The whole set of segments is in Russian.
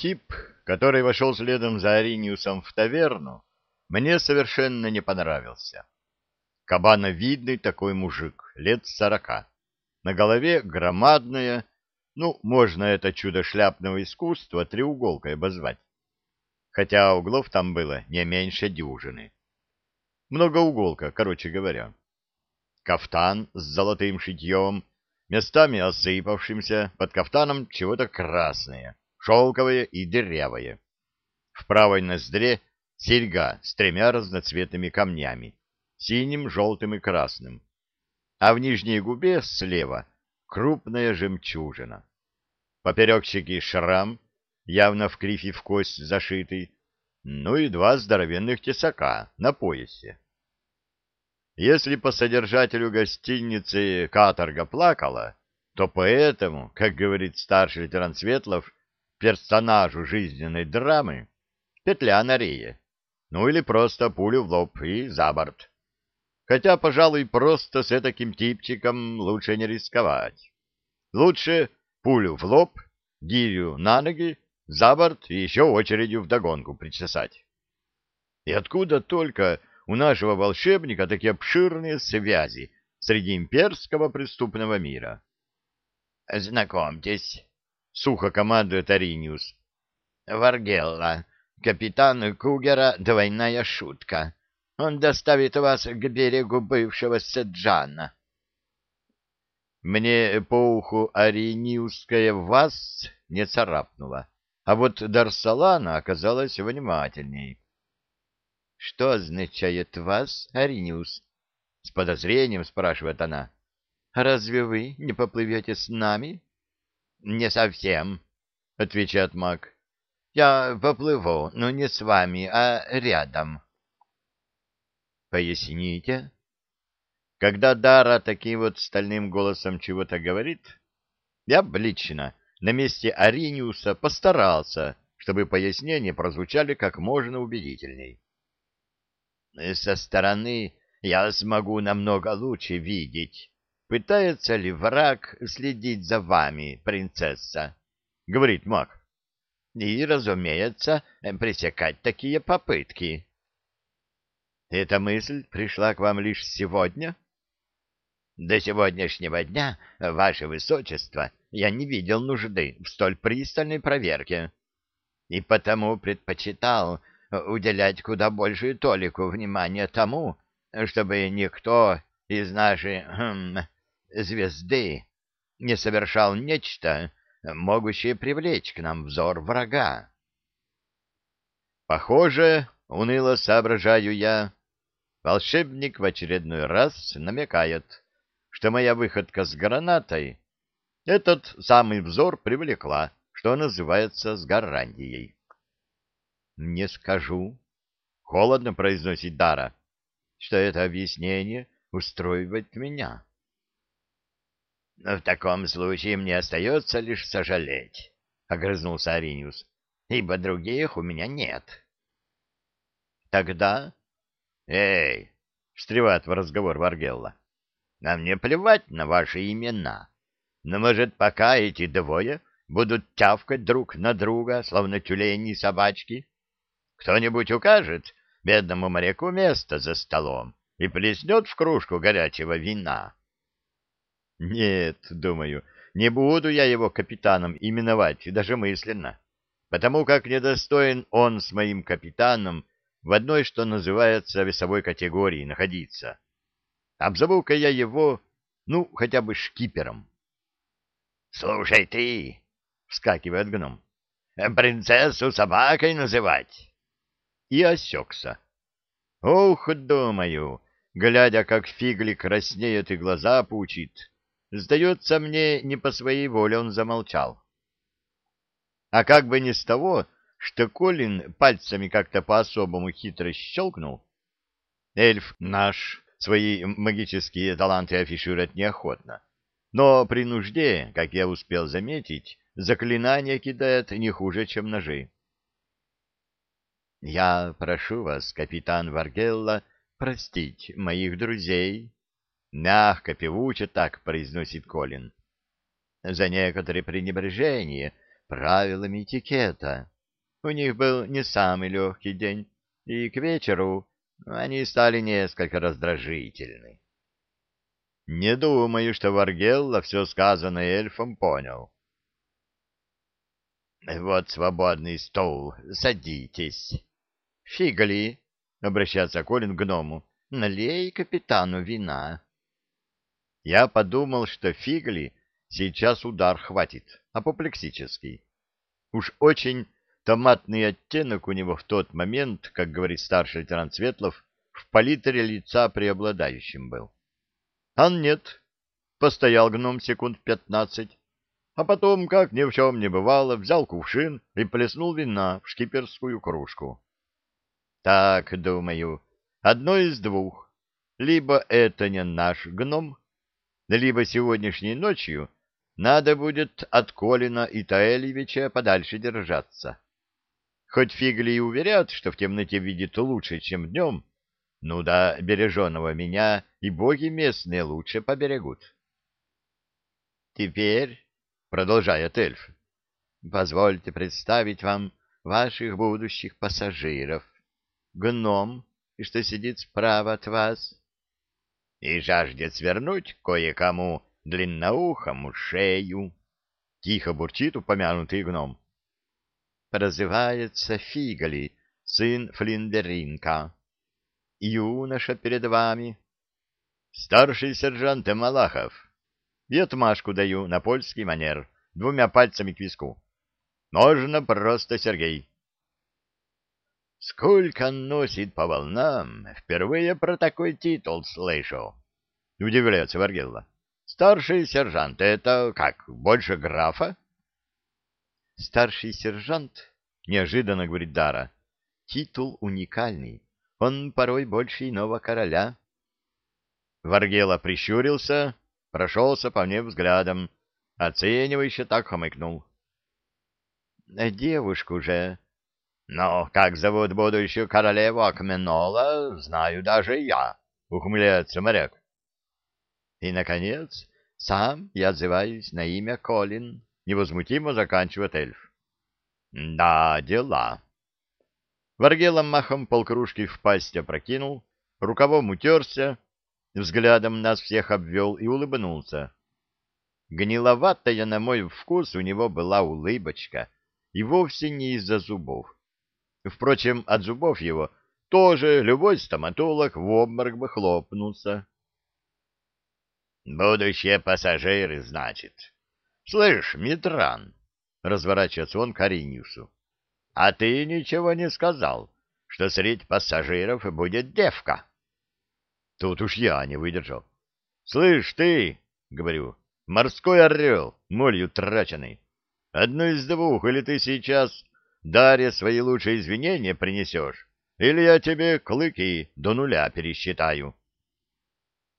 Тип, который вошел следом за Ариниусом в таверну, мне совершенно не понравился. Кабановидный такой мужик, лет сорока. На голове громадная, ну, можно это чудо шляпного искусства треуголкой обозвать. Хотя углов там было не меньше дюжины. Многоуголка, короче говоря. Кафтан с золотым шитьем, местами осыпавшимся, под кафтаном чего-то красное, шелковое и дырявое. В правой ноздре серьга с тремя разноцветными камнями, синим, желтым и красным. А в нижней губе слева крупная жемчужина. Поперек щеки шрам, явно в кривь в кость зашитый, ну и два здоровенных тесака на поясе. Если по содержателю гостиницы каторга плакала, то поэтому, как говорит старший лейтенант Светлов, персонажу жизненной драмы петля на ну или просто пулю в лоб и за борт. Хотя, пожалуй, просто с таким типчиком лучше не рисковать. Лучше пулю в лоб, гирю на ноги, за борт и еще очередью вдогонку причесать. И откуда только у нашего волшебника такие обширные связи среди имперского преступного мира? — Знакомьтесь, — сухо командует Ариниус. — Варгелла, капитан Кугера, двойная шутка. Он доставит вас к берегу бывшего Седжана. Мне по уху Ариниусская вас не царапнула, а вот Дарсалана оказалась внимательней. — Что означает вас, Ариниус? — с подозрением спрашивает она. — Разве вы не поплывете с нами? — Не совсем, — отвечает маг. — Я поплыву, но не с вами, а рядом. — Поясните. Когда Дара таким вот стальным голосом чего-то говорит, я бы лично на месте Ариниуса постарался, чтобы пояснения прозвучали как можно убедительней. Со стороны я смогу намного лучше видеть, пытается ли враг следить за вами, принцесса, — говорит маг. И, разумеется, пресекать такие попытки. Эта мысль пришла к вам лишь сегодня? — до сегодняшнего дня, ваше высочество, я не видел нужды в столь пристальной проверке, и потому предпочитал уделять куда большую толику внимания тому, чтобы никто из нашей хм, звезды не совершал нечто, могущее привлечь к нам взор врага. Похоже, уныло соображаю я, волшебник в очередной раз намекает, что моя выходка с гранатой этот самый взор привлекла, что называется, с гарантией. «Не скажу», — холодно произносит Дара, — «что это объяснение устроивает меня». «В таком случае мне остается лишь сожалеть», — огрызнулся Ариниус, — «ибо других у меня нет». «Тогда...» «Эй!» — встревает в разговор Варгелла. Нам не плевать на ваши имена. Но, может, пока эти двое будут тявкать друг на друга, словно тюлени и собачки? Кто-нибудь укажет бедному моряку место за столом и плеснет в кружку горячего вина? Нет, думаю, не буду я его капитаном именовать, даже мысленно, потому как недостоин он с моим капитаном в одной, что называется, весовой категории находиться. Обзову-ка я его, ну, хотя бы шкипером. — Слушай ты, — вскакивает гном, — принцессу собакой называть. И осекся. Ох, думаю, глядя, как фигли краснеет и глаза пучит, сдается мне, не по своей воле он замолчал. А как бы не с того, что Колин пальцами как-то по-особому хитро щелкнул, эльф наш свои магические таланты афиширует неохотно. Но при нужде, как я успел заметить, заклинания кидает не хуже, чем ножи. «Я прошу вас, капитан Варгелла, простить моих друзей», — мягко, певуче так произносит Колин. «За некоторые пренебрежение правилами этикета. У них был не самый легкий день, и к вечеру они стали несколько раздражительны. Не думаю, что Варгелла все сказанное эльфом понял. — Вот свободный стол, садитесь. — Фигли, — обращается Колин к гному, — налей капитану вина. Я подумал, что Фигли сейчас удар хватит, апоплексический. Уж очень томатный оттенок у него в тот момент, как говорит старший лейтенант Светлов, в палитре лица преобладающим был. А нет, постоял гном секунд пятнадцать, а потом, как ни в чем не бывало, взял кувшин и плеснул вина в шкиперскую кружку. Так, думаю, одно из двух. Либо это не наш гном, либо сегодняшней ночью надо будет от Колина и Таэльевича подальше держаться. Хоть фигли и уверят, что в темноте видит лучше, чем днем, ну да, береженого меня и боги местные лучше поберегут. Теперь, — продолжает эльф, — позвольте представить вам ваших будущих пассажиров. Гном, что сидит справа от вас, и жаждет свернуть кое-кому длинноухому шею. Тихо бурчит упомянутый гном. Прозывается Фигали, сын Флиндеринка. Юноша перед вами. Старший сержант Малахов. И отмашку даю на польский манер, двумя пальцами к виску. Можно просто Сергей. Сколько носит по волнам, впервые про такой титул слышу. Удивляется Варгелла. Старший сержант — это как, больше графа? Старший сержант, неожиданно говорит Дара, титул уникальный. Он порой больше иного короля. Варгела прищурился, прошелся по мне взглядом, оценивающе так хомыкнул. Девушку же... Но как зовут будущую королеву Акменола, знаю даже я, ухмыляется моряк. И, наконец, сам я отзываюсь на имя Колин, невозмутимо заканчивает эльф. Да, дела. Варгелом махом полкружки в пасть опрокинул, рукавом утерся, взглядом нас всех обвел и улыбнулся. Гниловатая, на мой вкус, у него была улыбочка, и вовсе не из-за зубов. Впрочем, от зубов его тоже любой стоматолог в обморок бы хлопнулся. Будущие пассажиры, значит. Слышь, Митран, разворачивается он к Ариниусу, а ты ничего не сказал, что среди пассажиров будет девка. Тут уж я не выдержал. Слышь, ты, говорю, морской орел, молью траченный, одно из двух, или ты сейчас Дарья свои лучшие извинения принесешь, или я тебе клыки до нуля пересчитаю.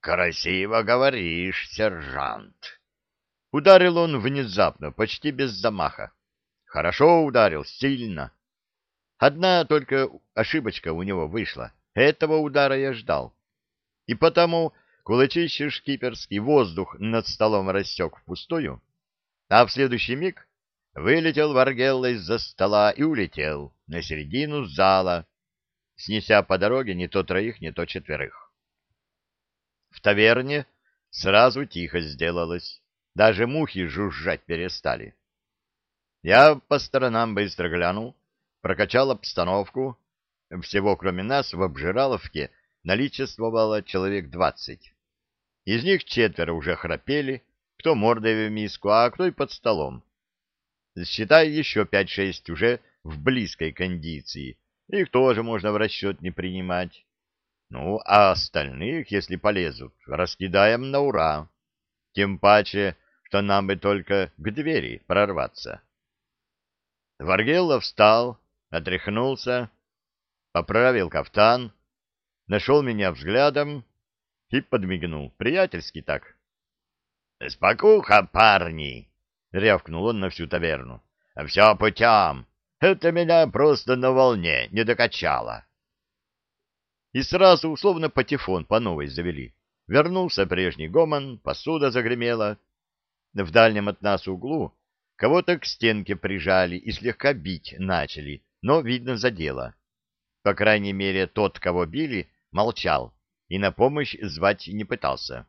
Красиво говоришь, сержант. Ударил он внезапно, почти без замаха. Хорошо ударил, сильно. Одна только ошибочка у него вышла. Этого удара я ждал. И потому кулачище шкиперский воздух над столом рассек впустую, а в следующий миг вылетел Варгелла из-за стола и улетел на середину зала, снеся по дороге не то троих, не то четверых. В таверне сразу тихо сделалось, даже мухи жужжать перестали. Я по сторонам быстро глянул, прокачал обстановку. Всего, кроме нас, в обжираловке наличествовало человек двадцать. Из них четверо уже храпели, кто мордой в миску, а кто и под столом. Считай, еще пять-шесть уже в близкой кондиции. Их тоже можно в расчет не принимать. Ну, а остальных, если полезут, раскидаем на ура. Тем паче, что нам бы только к двери прорваться. Варгелла встал, отряхнулся, поправил кафтан, нашел меня взглядом и подмигнул, приятельски так. — Спокуха, парни! — рявкнул он на всю таверну. — Все путем. Это меня просто на волне не докачало и сразу, условно патефон по новой завели. Вернулся прежний гомон, посуда загремела. В дальнем от нас углу Кого-то к стенке прижали и слегка бить начали, но, видно, задело. По крайней мере, тот, кого били, молчал и на помощь звать не пытался.